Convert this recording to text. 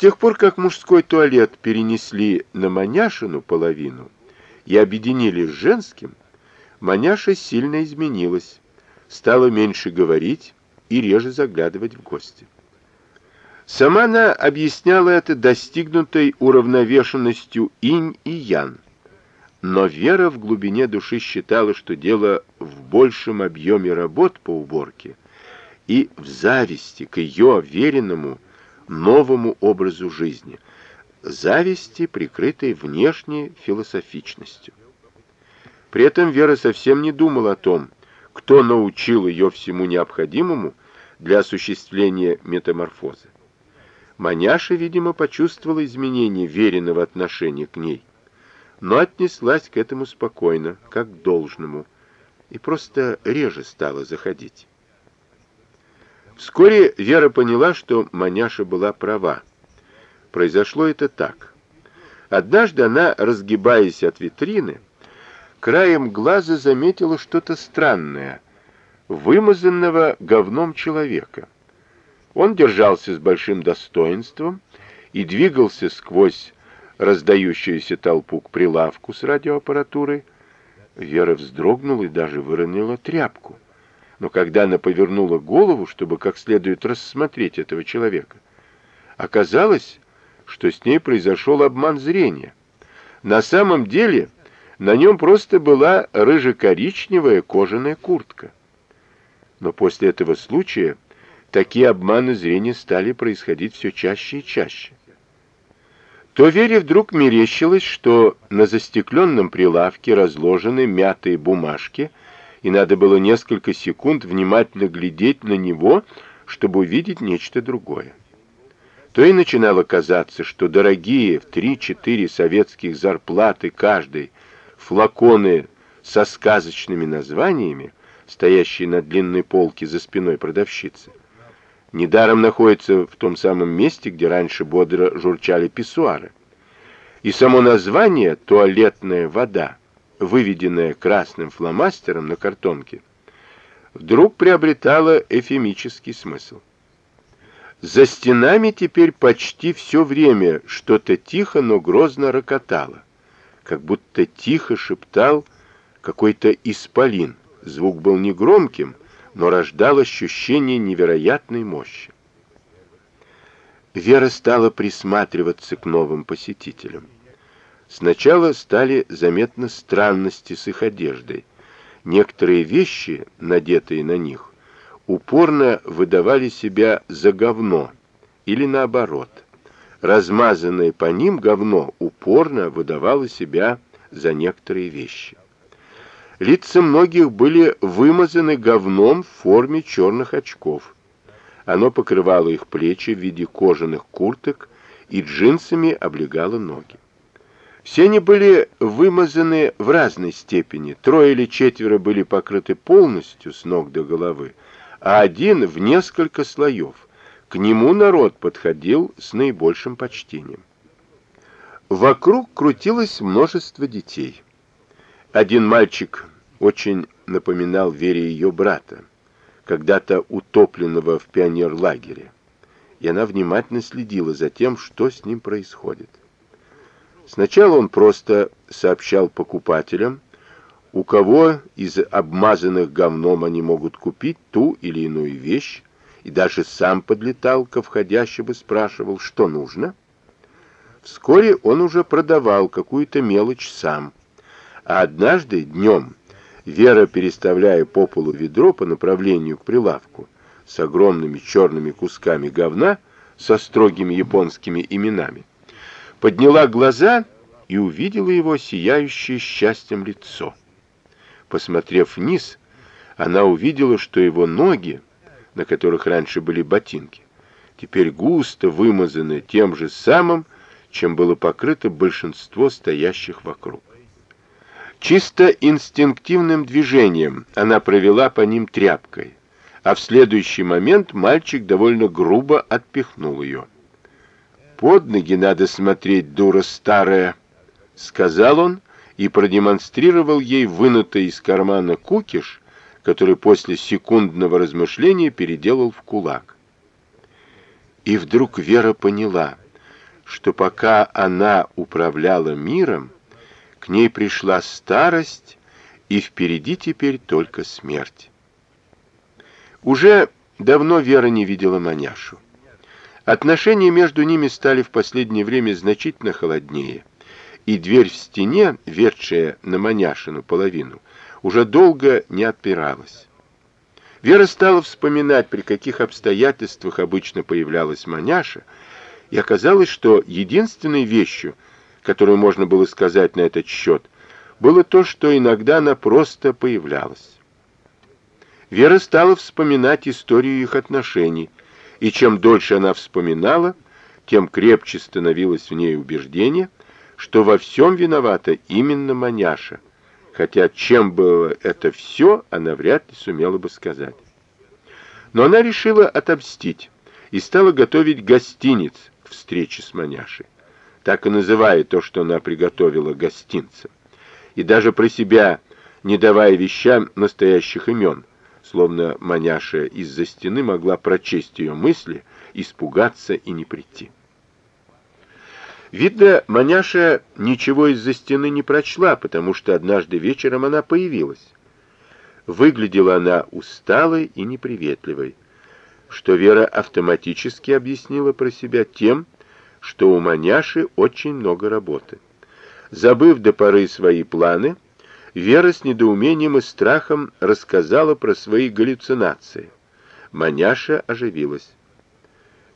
тех пор, как мужской туалет перенесли на Маняшину половину и объединили с женским, Маняша сильно изменилась, стала меньше говорить и реже заглядывать в гости. Сама она объясняла это достигнутой уравновешенностью инь и ян. Но Вера в глубине души считала, что дело в большем объеме работ по уборке и в зависти к ее веренному новому образу жизни, зависти, прикрытой внешней философичностью. При этом Вера совсем не думала о том, кто научил ее всему необходимому для осуществления метаморфозы. Маняша, видимо, почувствовала изменение веренного отношения к ней, но отнеслась к этому спокойно, как к должному, и просто реже стала заходить. Вскоре Вера поняла, что Маняша была права. Произошло это так. Однажды она, разгибаясь от витрины, краем глаза заметила что-то странное, вымазанного говном человека. Он держался с большим достоинством и двигался сквозь раздающуюся толпу к прилавку с радиоаппаратурой. Вера вздрогнула и даже выронила тряпку. Но когда она повернула голову, чтобы как следует рассмотреть этого человека, оказалось, что с ней произошел обман зрения. На самом деле на нем просто была рыже-коричневая кожаная куртка. Но после этого случая такие обманы зрения стали происходить все чаще и чаще то Вере вдруг мерещилось, что на застекленном прилавке разложены мятые бумажки, и надо было несколько секунд внимательно глядеть на него, чтобы увидеть нечто другое. То и начинало казаться, что дорогие в 3-4 советских зарплаты каждой флаконы со сказочными названиями, стоящие на длинной полке за спиной продавщицы, недаром находится в том самом месте, где раньше бодро журчали писсуары. И само название «туалетная вода», выведенное красным фломастером на картонке, вдруг приобретало эфемический смысл. За стенами теперь почти все время что-то тихо, но грозно рокотало, как будто тихо шептал какой-то исполин. Звук был негромким, но рождал ощущение невероятной мощи. Вера стала присматриваться к новым посетителям. Сначала стали заметны странности с их одеждой. Некоторые вещи, надетые на них, упорно выдавали себя за говно, или наоборот. Размазанное по ним говно упорно выдавало себя за некоторые вещи. Лица многих были вымазаны говном в форме черных очков. Оно покрывало их плечи в виде кожаных курток и джинсами облегало ноги. Все они были вымазаны в разной степени. Трое или четверо были покрыты полностью с ног до головы, а один в несколько слоев. К нему народ подходил с наибольшим почтением. Вокруг крутилось множество детей. Один мальчик очень напоминал Вере ее брата, когда-то утопленного в пионерлагере, и она внимательно следила за тем, что с ним происходит. Сначала он просто сообщал покупателям, у кого из обмазанных говном они могут купить ту или иную вещь, и даже сам подлетал ко входящему и спрашивал, что нужно. Вскоре он уже продавал какую-то мелочь сам, а однажды днем Вера, переставляя по полу ведро по направлению к прилавку с огромными черными кусками говна со строгими японскими именами, подняла глаза и увидела его сияющее счастьем лицо. Посмотрев вниз, она увидела, что его ноги, на которых раньше были ботинки, теперь густо вымазаны тем же самым, чем было покрыто большинство стоящих вокруг. Чисто инстинктивным движением она провела по ним тряпкой, а в следующий момент мальчик довольно грубо отпихнул ее. «Под ноги надо смотреть, дура старая», — сказал он и продемонстрировал ей вынутый из кармана кукиш, который после секундного размышления переделал в кулак. И вдруг Вера поняла, что пока она управляла миром, к ней пришла старость, и впереди теперь только смерть. Уже давно Вера не видела маняшу. Отношения между ними стали в последнее время значительно холоднее, и дверь в стене, ведшая на маняшину половину, уже долго не отпиралась. Вера стала вспоминать, при каких обстоятельствах обычно появлялась маняша, и оказалось, что единственной вещью, которую можно было сказать на этот счет, было то, что иногда она просто появлялась. Вера стала вспоминать историю их отношений, и чем дольше она вспоминала, тем крепче становилось в ней убеждение, что во всем виновата именно маняша, хотя чем было это все, она вряд ли сумела бы сказать. Но она решила отомстить и стала готовить гостиниц к встрече с маняшей, так и называя то, что она приготовила гостинцем, и даже про себя не давая вещам настоящих имен, словно маняша из-за стены могла прочесть ее мысли, испугаться и не прийти. Видно, маняша ничего из-за стены не прочла, потому что однажды вечером она появилась. Выглядела она усталой и неприветливой, что Вера автоматически объяснила про себя тем, что у маняши очень много работы. Забыв до поры свои планы, Вера с недоумением и страхом рассказала про свои галлюцинации. Маняша оживилась.